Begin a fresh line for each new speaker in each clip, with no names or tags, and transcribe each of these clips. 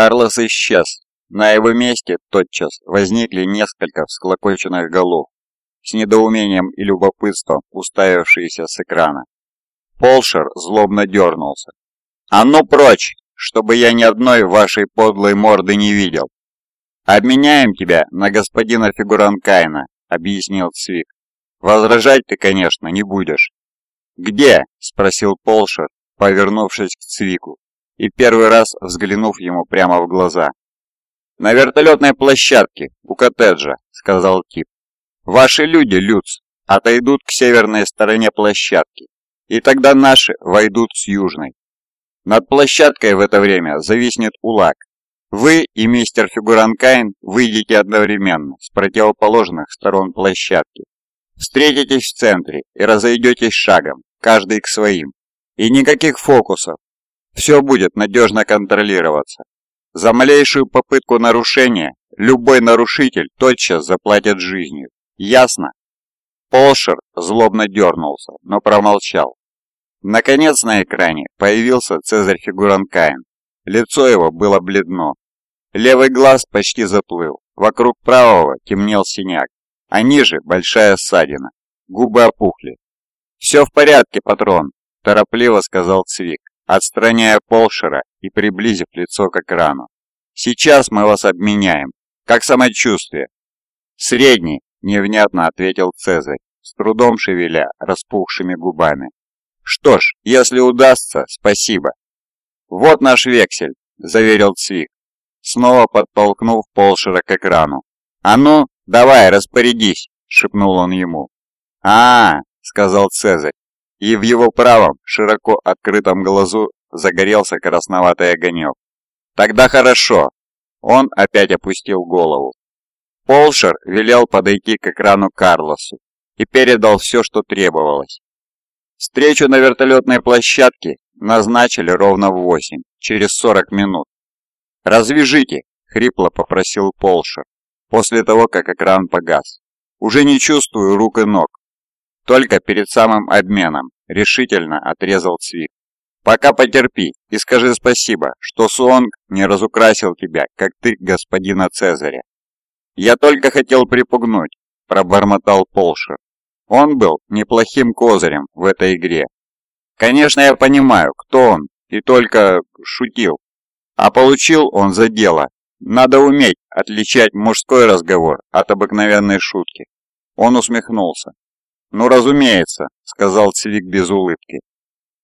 Карлос исчез. На его месте тотчас возникли несколько всклокоченных голов, с недоумением и любопытством уставившиеся с экрана. Полшер злобно дернулся. «А ну прочь, чтобы я ни одной вашей подлой морды не видел!» «Обменяем тебя на господина Фигуранкайна», — объяснил Цвик. «Возражать ты, конечно, не будешь». «Где?» — спросил Полшер, повернувшись к Цвику и первый раз взглянув ему прямо в глаза. «На вертолетной площадке, у коттеджа», — сказал Тип. «Ваши люди, Люц, отойдут к северной стороне площадки, и тогда наши войдут с южной. Над площадкой в это время зависнет УЛАК. Вы и мистер Фигуранкайн выйдете одновременно с противоположных сторон площадки. Встретитесь в центре и разойдетесь шагом, каждый к своим. И никаких фокусов, все будет надежно контролироваться. За малейшую попытку нарушения любой нарушитель тотчас заплатит жизнью. Ясно? Полшер злобно дернулся, но промолчал. Наконец на экране появился Цезарь Фигуранкаин. Лицо его было бледно. Левый глаз почти заплыл, вокруг правого темнел синяк, а ниже большая ссадина. Губы опухли. «Все в порядке, патрон», – торопливо сказал Цвик отстраняя Полшера и приблизив лицо к экрану. «Сейчас мы вас обменяем. Как самочувствие?» «Средний», — невнятно ответил Цезарь, с трудом шевеля распухшими губами. «Что ж, если удастся, спасибо». «Вот наш вексель», — заверил Цвик, снова подтолкнув Полшера к экрану. «А ну, давай, распорядись», — шепнул он ему. а, -а, -а сказал Цезарь, и в его правом, широко открытом глазу загорелся красноватый огонек. «Тогда хорошо!» Он опять опустил голову. Полшер велел подойти к экрану Карлосу и передал все, что требовалось. Встречу на вертолетной площадке назначили ровно в восемь, через сорок минут. «Развяжите!» — хрипло попросил Полшер, после того, как экран погас. «Уже не чувствую рук и ног. Только перед самым обменом решительно отрезал Цвик. Пока потерпи и скажи спасибо, что Суонг не разукрасил тебя, как ты господина Цезаря. Я только хотел припугнуть, пробормотал Полшер. Он был неплохим козырем в этой игре. Конечно, я понимаю, кто он, и только шутил. А получил он за дело. Надо уметь отличать мужской разговор от обыкновенной шутки. Он усмехнулся. «Ну, разумеется», — сказал Цвик без улыбки.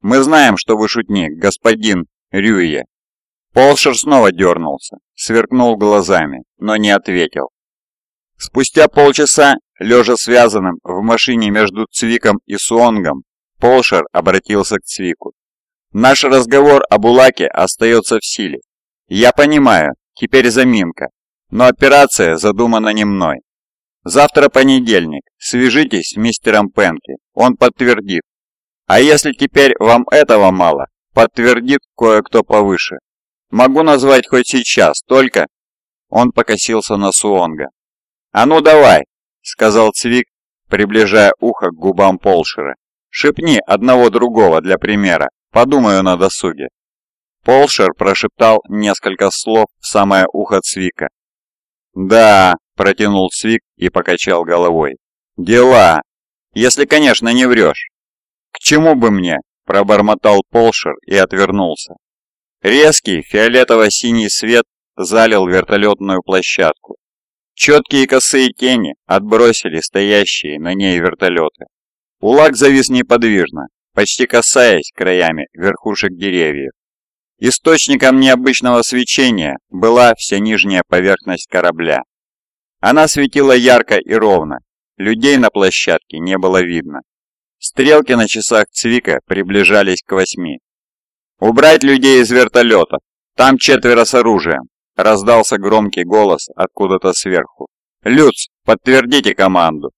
«Мы знаем, что вы шутник, господин Рюе». Полшер снова дернулся, сверкнул глазами, но не ответил. Спустя полчаса, лежа связанным в машине между Цвиком и Суонгом, Полшер обратился к Цвику. «Наш разговор об Улаке остается в силе. Я понимаю, теперь заминка, но операция задумана не мной. Завтра понедельник. Свяжитесь с мистером Пенки. Он подтвердит. А если теперь вам этого мало, подтвердит кое-кто повыше. Могу назвать хоть сейчас, только...» Он покосился на Суонга. «А ну давай!» — сказал Цвик, приближая ухо к губам Полшера. «Шепни одного другого для примера. Подумаю на досуге». Полшер прошептал несколько слов в самое ухо Цвика. «Да, Протянул Свик и покачал головой. «Дела! Если, конечно, не врешь!» «К чему бы мне?» – пробормотал Полшер и отвернулся. Резкий фиолетово-синий свет залил вертолетную площадку. Четкие косые тени отбросили стоящие на ней вертолеты. Улак завис неподвижно, почти касаясь краями верхушек деревьев. Источником необычного свечения была вся нижняя поверхность корабля. Она светила ярко и ровно. Людей на площадке не было видно. Стрелки на часах Цвика приближались к восьми. «Убрать людей из вертолета! Там четверо с оружием!» Раздался громкий голос откуда-то сверху. «Люц, подтвердите команду!»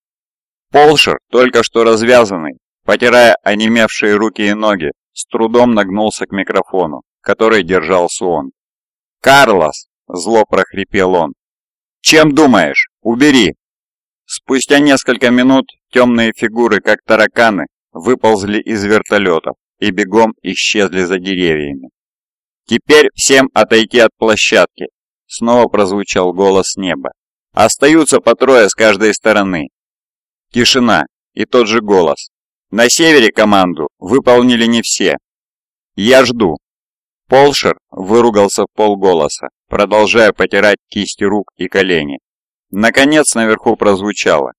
Полшер, только что развязанный, потирая онемевшие руки и ноги, с трудом нагнулся к микрофону, который держал Суон. «Карлос!» – зло прохрипел он. «Чем думаешь? Убери!» Спустя несколько минут темные фигуры, как тараканы, выползли из вертолетов и бегом исчезли за деревьями. «Теперь всем отойти от площадки!» Снова прозвучал голос неба. «Остаются по трое с каждой стороны!» Тишина и тот же голос. «На севере команду выполнили не все. Я жду!» Полшер выругался в полголоса, продолжая потирать кисти рук и колени. Наконец наверху прозвучало.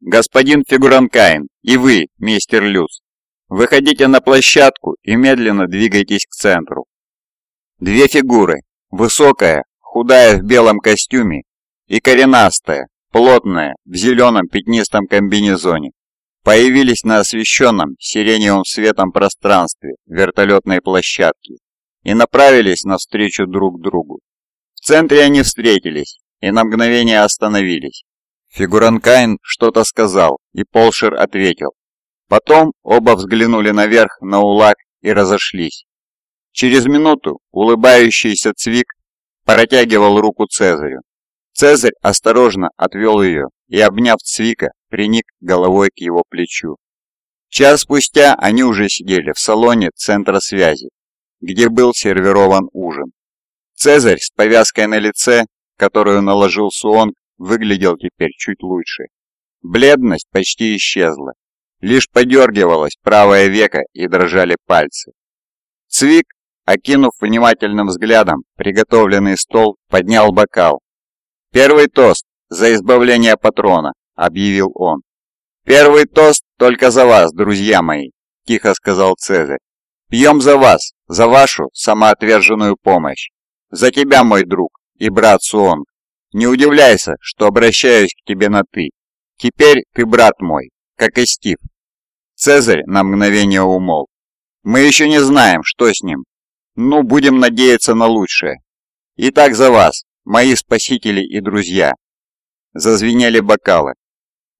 «Господин Фигуранкайн, и вы, мистер Люц, выходите на площадку и медленно двигайтесь к центру». Две фигуры, высокая, худая в белом костюме и коренастая, плотная, в зеленом пятнистом комбинезоне, появились на освещенном сиреневым светом пространстве вертолетной площадки и направились навстречу друг другу. В центре они встретились и на мгновение остановились. Фигуранкайн что-то сказал, и Полшер ответил. Потом оба взглянули наверх на Улак и разошлись. Через минуту улыбающийся Цвик протягивал руку Цезарю. Цезарь осторожно отвел ее и, обняв Цвика, приник головой к его плечу. Час спустя они уже сидели в салоне центра связи, где был сервирован ужин. Цезарь с повязкой на лице, которую наложил Суонг, выглядел теперь чуть лучше. Бледность почти исчезла. Лишь подергивалось правое веко и дрожали пальцы. Цвик, окинув внимательным взглядом приготовленный стол, поднял бокал. «Первый тост за избавление патрона», — объявил он. «Первый тост только за вас, друзья мои», — тихо сказал Цезарь. Пьем за вас, за вашу самоотверженную помощь. За тебя, мой друг и брат Суон. Не удивляйся, что обращаюсь к тебе на «ты». Теперь ты брат мой, как и Стив. Цезарь на мгновение умолк. Мы еще не знаем, что с ним. Ну, будем надеяться на лучшее. Итак, за вас, мои спасители и друзья. Зазвенели бокалы.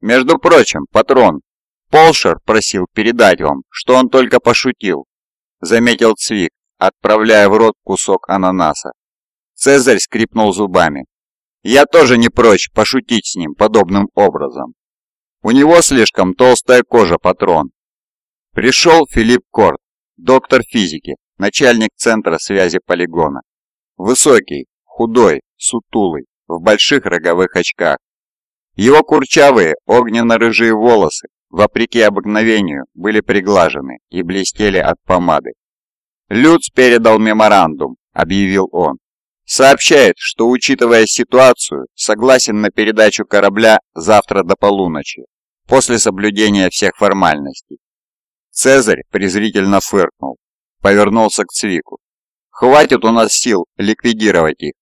Между прочим, патрон, Полшер просил передать вам, что он только пошутил, заметил Цвик, отправляя в рот кусок ананаса. Цезарь скрипнул зубами. «Я тоже не прочь пошутить с ним подобным образом. У него слишком толстая кожа, патрон». Пришел Филипп Корт, доктор физики, начальник центра связи полигона. Высокий, худой, сутулый, в больших роговых очках. Его курчавые, огненно-рыжие волосы вопреки обыкновению, были приглажены и блестели от помады. «Люц передал меморандум», — объявил он. «Сообщает, что, учитывая ситуацию, согласен на передачу корабля завтра до полуночи, после соблюдения всех формальностей». Цезарь презрительно фыркнул, повернулся к Цвику. «Хватит у нас сил ликвидировать их.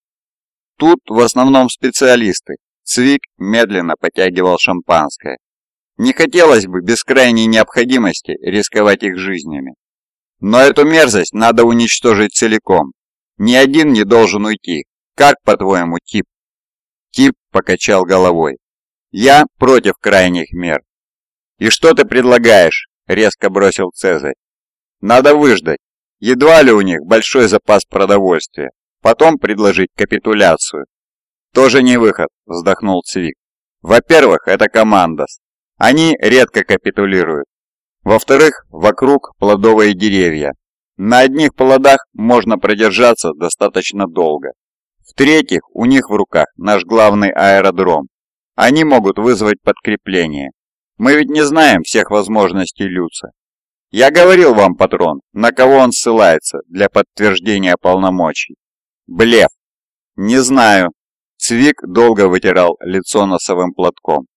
Тут в основном специалисты». Цвик медленно потягивал шампанское, не хотелось бы без крайней необходимости рисковать их жизнями. Но эту мерзость надо уничтожить целиком. Ни один не должен уйти. Как, по-твоему, Тип? Тип покачал головой. Я против крайних мер. И что ты предлагаешь? Резко бросил Цезарь. Надо выждать. Едва ли у них большой запас продовольствия. Потом предложить капитуляцию. Тоже не выход, вздохнул Цвик. Во-первых, это командос. Они редко капитулируют. Во-вторых, вокруг плодовые деревья. На одних плодах можно продержаться достаточно долго. В-третьих, у них в руках наш главный аэродром. Они могут вызвать подкрепление. Мы ведь не знаем всех возможностей Люца. Я говорил вам, патрон, на кого он ссылается для подтверждения полномочий. Блеф. Не знаю. Цвик долго вытирал лицо носовым платком.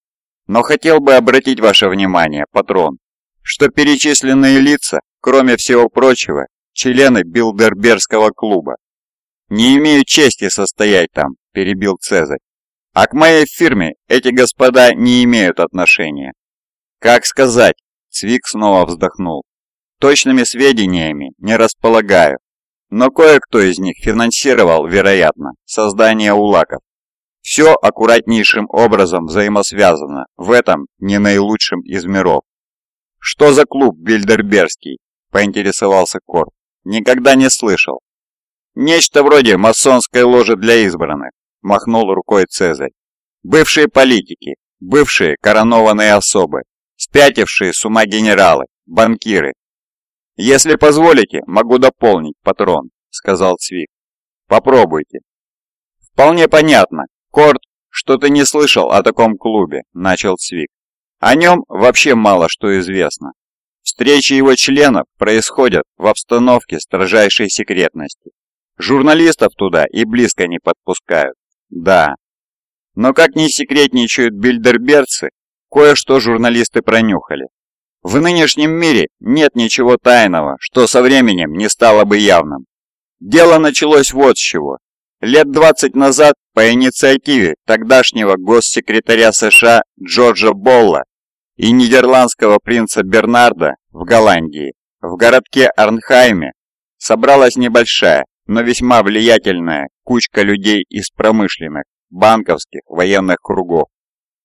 Но хотел бы обратить ваше внимание, патрон, что перечисленные лица, кроме всего прочего, члены Билдербергского клуба. «Не имею чести состоять там», – перебил Цезарь. «А к моей фирме эти господа не имеют отношения». «Как сказать?» – Цвик снова вздохнул. «Точными сведениями не располагаю, но кое-кто из них финансировал, вероятно, создание улаков. Все аккуратнейшим образом взаимосвязано в этом не наилучшем из миров. «Что за клуб Бильдербергский?» – поинтересовался Корт. «Никогда не слышал». «Нечто вроде масонской ложи для избранных», – махнул рукой Цезарь. «Бывшие политики, бывшие коронованные особы, спятившие с ума генералы, банкиры. Если позволите, могу дополнить, патрон. сказал Цвик. «Попробуйте». «Вполне понятно. Корт, что ты не слышал о таком клубе», – начал Цвик. «О нем вообще мало что известно. Встречи его членов происходят в обстановке строжайшей секретности. Журналистов туда и близко не подпускают. Да. Но как не секретничают бильдерберцы, кое-что журналисты пронюхали. В нынешнем мире нет ничего тайного, что со временем не стало бы явным. Дело началось вот с чего. Лет 20 назад по инициативе тогдашнего госсекретаря США Джорджа Болла и нидерландского принца Бернарда в Голландии, в городке Арнхайме, собралась небольшая, но весьма влиятельная кучка людей из промышленных, банковских, военных кругов.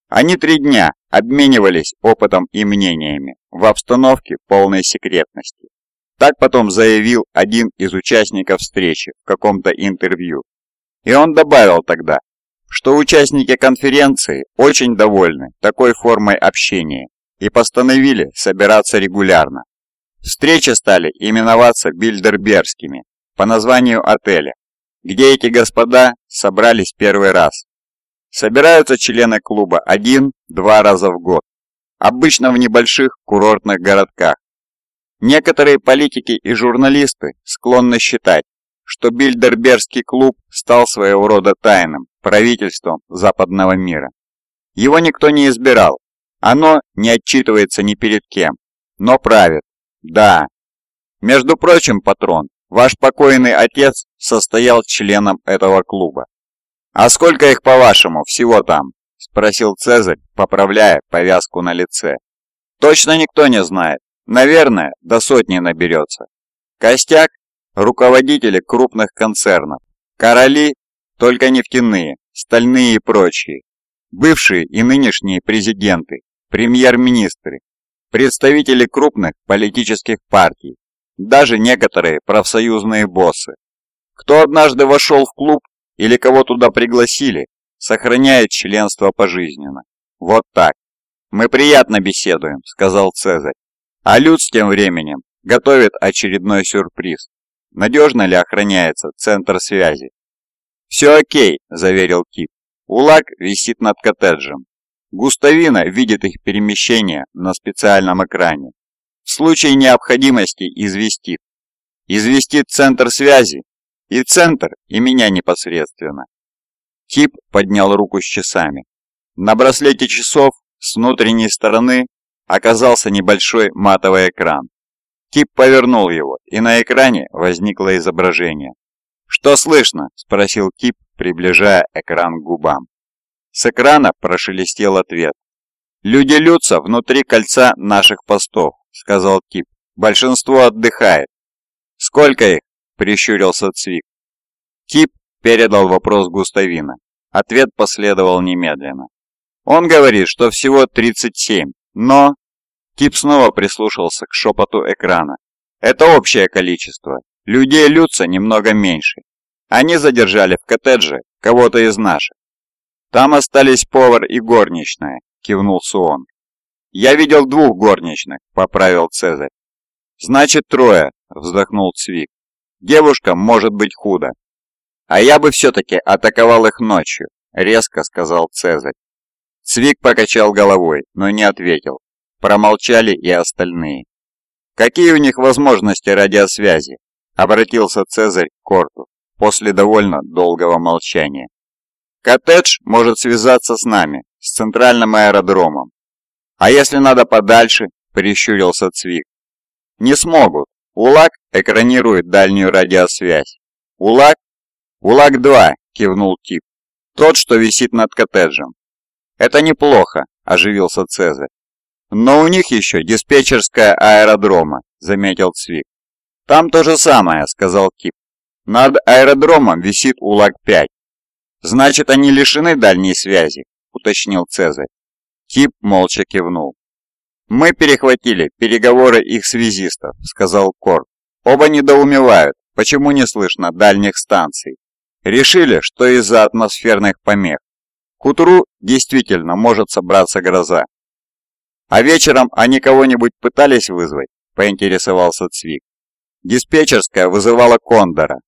Они три дня обменивались опытом и мнениями в обстановке полной секретности. Так потом заявил один из участников встречи в каком-то интервью. И он добавил тогда, что участники конференции очень довольны такой формой общения и постановили собираться регулярно. Встречи стали именоваться Бильдербергскими по названию отеля, где эти господа собрались первый раз. Собираются члены клуба один-два раза в год, обычно в небольших курортных городках. Некоторые политики и журналисты склонны считать, что Бильдербергский клуб стал своего рода тайным правительством западного мира. Его никто не избирал, оно не отчитывается ни перед кем, но правит. Да. Между прочим, патрон, ваш покойный отец состоял членом этого клуба. «А сколько их, по-вашему, всего там?» – спросил Цезарь, поправляя повязку на лице. «Точно никто не знает. Наверное, до сотни наберется. Костяк – руководители крупных концернов. Короли – только нефтяные, стальные и прочие. Бывшие и нынешние президенты, премьер-министры, представители крупных политических партий, даже некоторые профсоюзные боссы. Кто однажды вошел в клуб или кого туда пригласили, сохраняет членство пожизненно. Вот так. Мы приятно беседуем, сказал Цезарь. А Люц тем временем готовит очередной сюрприз. Надежно ли охраняется центр связи? «Все окей», – заверил Кип. «Улак висит над коттеджем. Густавина видит их перемещение на специальном экране. В случае необходимости известит. Известит центр связи и центр, и меня непосредственно. Кип поднял руку с часами. На браслете часов с внутренней стороны оказался небольшой матовый экран. Кип повернул его, и на экране возникло изображение. «Что слышно?» – спросил Кип, приближая экран к губам. С экрана прошелестел ответ. «Люди лются внутри кольца наших постов», – сказал Кип. «Большинство отдыхает». «Сколько их?» прищурился Цвик. Кип передал вопрос Густавина. Ответ последовал немедленно. Он говорит, что всего 37, но... Кип снова прислушался к шепоту экрана. Это общее количество. Людей Люца немного меньше. Они задержали в коттедже кого-то из наших. Там остались повар и горничная, кивнул Суон. Я видел двух горничных, поправил Цезарь. Значит, трое, вздохнул Цвик. Девушкам может быть худо. А я бы все-таки атаковал их ночью, резко сказал Цезарь. Цвик покачал головой, но не ответил. Промолчали и остальные. «Какие у них возможности радиосвязи?» – обратился Цезарь к Корту после довольно долгого молчания. «Коттедж может связаться с нами, с центральным аэродромом. А если надо подальше?» – прищурился Цвик. «Не смогут. УЛАК экранирует дальнюю радиосвязь. УЛАК? УЛАК-2, кивнул Тип. Тот, что висит над коттеджем. Это неплохо, оживился Цезарь. Но у них еще диспетчерская аэродрома, заметил Цвик. Там то же самое, сказал Кип. Над аэродромом висит УЛАК-5. Значит, они лишены дальней связи, уточнил Цезарь. Кип молча кивнул. «Мы перехватили переговоры их связистов», — сказал Корт. «Оба недоумевают, почему не слышно дальних станций. Решили, что из-за атмосферных помех. К утру действительно может собраться гроза». «А вечером они кого-нибудь пытались вызвать?» — поинтересовался Цвик. Диспетчерская вызывала Кондора.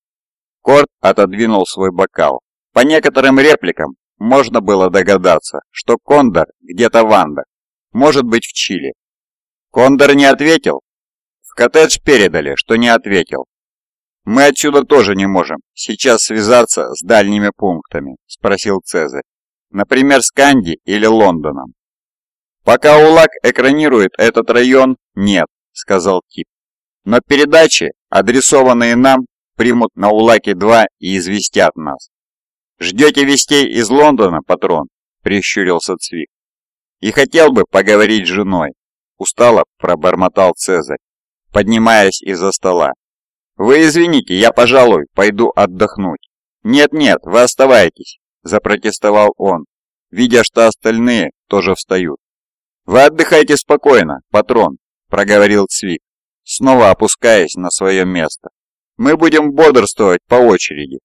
Корт отодвинул свой бокал. По некоторым репликам можно было догадаться, что Кондор где-то в Андах, может быть в Чили. Кондор не ответил? В коттедж передали, что не ответил. «Мы отсюда тоже не можем сейчас связаться с дальними пунктами», – спросил Цезарь. «Например, с Канди или Лондоном». «Пока УЛАК экранирует этот район, нет», – сказал Тип. «Но передачи, адресованные нам, примут на УЛАКе-2 и известят нас». «Ждете вестей из Лондона, патрон?» – прищурился Цвик. «И хотел бы поговорить с женой», – устало пробормотал Цезарь, поднимаясь из-за стола. «Вы извините, я, пожалуй, пойду отдохнуть». «Нет-нет, вы оставайтесь», – запротестовал он, видя, что остальные тоже встают. «Вы отдыхайте спокойно, патрон», – проговорил Цвик, снова опускаясь на свое место. «Мы будем бодрствовать по очереди.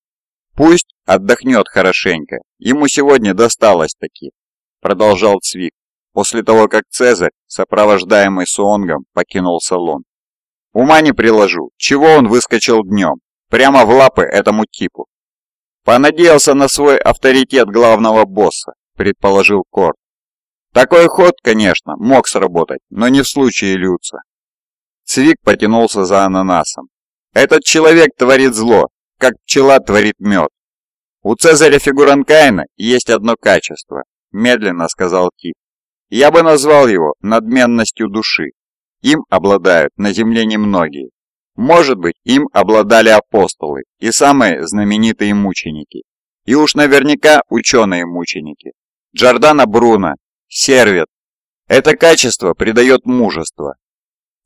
Пусть отдохнет хорошенько, ему сегодня досталось таки», – продолжал Цвик, после того, как Цезарь, сопровождаемый Суонгом, покинул салон. Ума не приложу, чего он выскочил днем, прямо в лапы этому типу. Понадеялся на свой авторитет главного босса, предположил Корт. Такой ход, конечно, мог сработать, но не в случае Люца. Цвик потянулся за ананасом. Этот человек творит зло, как пчела творит мед. У Цезаря Фигуранкайна есть одно качество, медленно сказал Тип. Я бы назвал его надменностью души. Им обладают на земле немногие. Может быть, им обладали апостолы и самые знаменитые мученики. И уж наверняка ученые-мученики. Джордана Бруно, Сервет. Это качество придает мужество.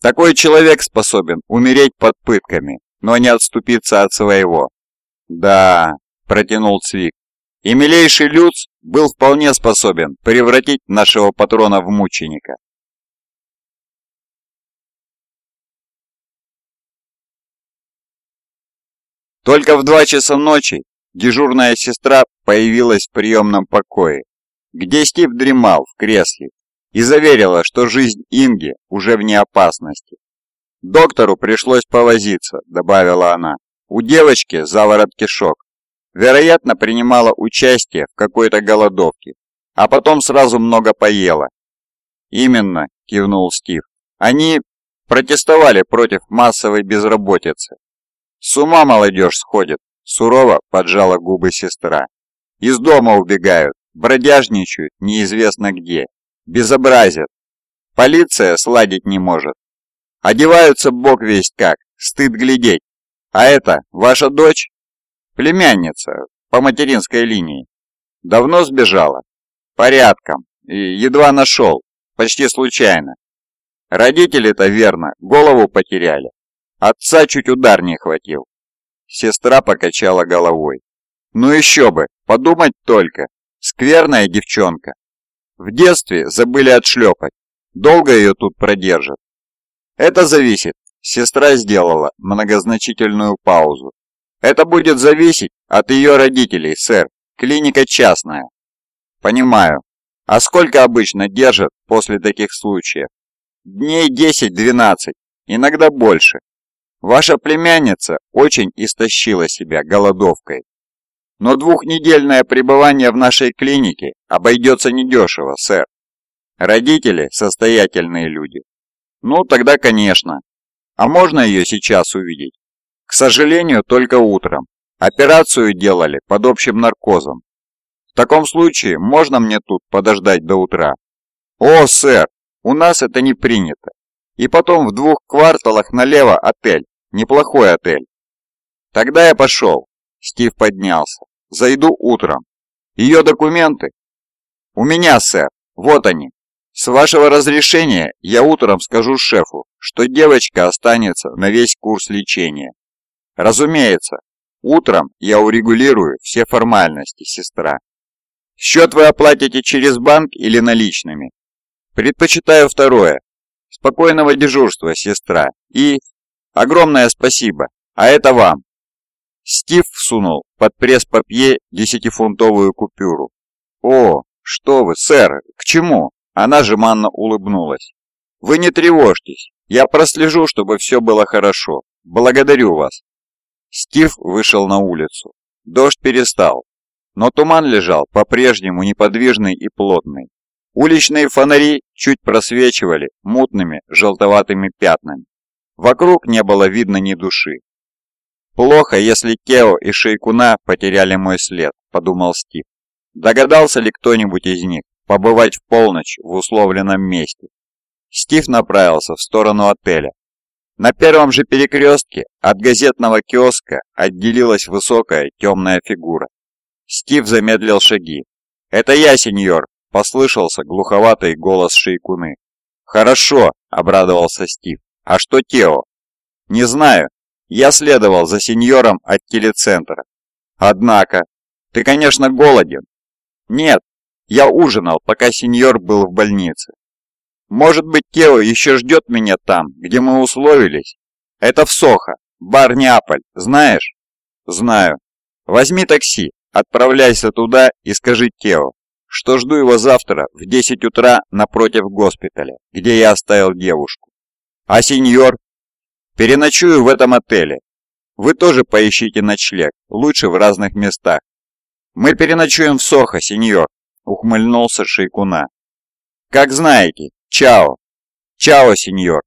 Такой человек способен умереть под пытками, но не отступиться от своего. Да, протянул Цвик. И милейший Люц был вполне способен превратить нашего патрона в мученика. Только в два часа ночи дежурная сестра появилась в приемном покое, где Стив дремал в кресле и заверила, что жизнь Инги уже вне опасности. «Доктору пришлось повозиться», — добавила она. «У девочки заворот кишок. Вероятно, принимала участие в какой-то голодовке, а потом сразу много поела». «Именно», — кивнул Стив. «Они протестовали против массовой безработицы, «С ума молодежь сходит!» – сурово поджала губы сестра. «Из дома убегают, бродяжничают неизвестно где, безобразят. Полиция сладить не может. Одеваются бог весть как, стыд глядеть. А это ваша дочь?» «Племянница, по материнской линии. Давно сбежала?» «Порядком. И едва нашел. Почти случайно. Родители-то верно, голову потеряли. Отца чуть удар не хватил. Сестра покачала головой. Ну еще бы, подумать только. Скверная девчонка. В детстве забыли отшлепать. Долго ее тут продержат. Это зависит. Сестра сделала многозначительную паузу. Это будет зависеть от ее родителей, сэр. Клиника частная. Понимаю. А сколько обычно держат после таких случаев? Дней 10-12, иногда больше. Ваша племянница очень истощила себя голодовкой. Но двухнедельное пребывание в нашей клинике обойдется недешево, сэр. Родители – состоятельные люди. Ну, тогда конечно. А можно ее сейчас увидеть? К сожалению, только утром. Операцию делали под общим наркозом. В таком случае можно мне тут подождать до утра? О, сэр, у нас это не принято. И потом в двух кварталах налево отель. Неплохой отель. Тогда я пошел. Стив поднялся. Зайду утром. Ее документы? У меня, сэр. Вот они. С вашего разрешения я утром скажу шефу, что девочка останется на весь курс лечения. Разумеется, утром я урегулирую все формальности, сестра. Счет вы оплатите через банк или наличными? Предпочитаю второе. Спокойного дежурства, сестра. И Огромное спасибо, а это вам. Стив всунул под пресс-папье десятифунтовую купюру. О, что вы, сэр, к чему? Она жеманно улыбнулась. Вы не тревожьтесь, я прослежу, чтобы все было хорошо. Благодарю вас. Стив вышел на улицу. Дождь перестал, но туман лежал по-прежнему неподвижный и плотный. Уличные фонари чуть просвечивали мутными желтоватыми пятнами. Вокруг не было видно ни души. «Плохо, если Кео и Шейкуна потеряли мой след», — подумал Стив. Догадался ли кто-нибудь из них побывать в полночь в условленном месте? Стив направился в сторону отеля. На первом же перекрестке от газетного киоска отделилась высокая темная фигура. Стив замедлил шаги. «Это я, сеньор!» – послышался глуховатый голос Шейкуны. «Хорошо!» – обрадовался Стив. «А что Тео?» «Не знаю. Я следовал за сеньором от телецентра. Однако, ты, конечно, голоден?» «Нет, я ужинал, пока сеньор был в больнице. Может быть, Тео еще ждет меня там, где мы условились? Это в Сохо, бар Неаполь, знаешь? Знаю. Возьми такси, отправляйся туда и скажи Тео, что жду его завтра в 10 утра напротив госпиталя, где я оставил девушку. А сеньор? Переночую в этом отеле. Вы тоже поищите ночлег, лучше в разных местах. Мы переночуем в Сохо, сеньор, ухмыльнулся Шейкуна. Как знаете, Чао! Чао, сеньор!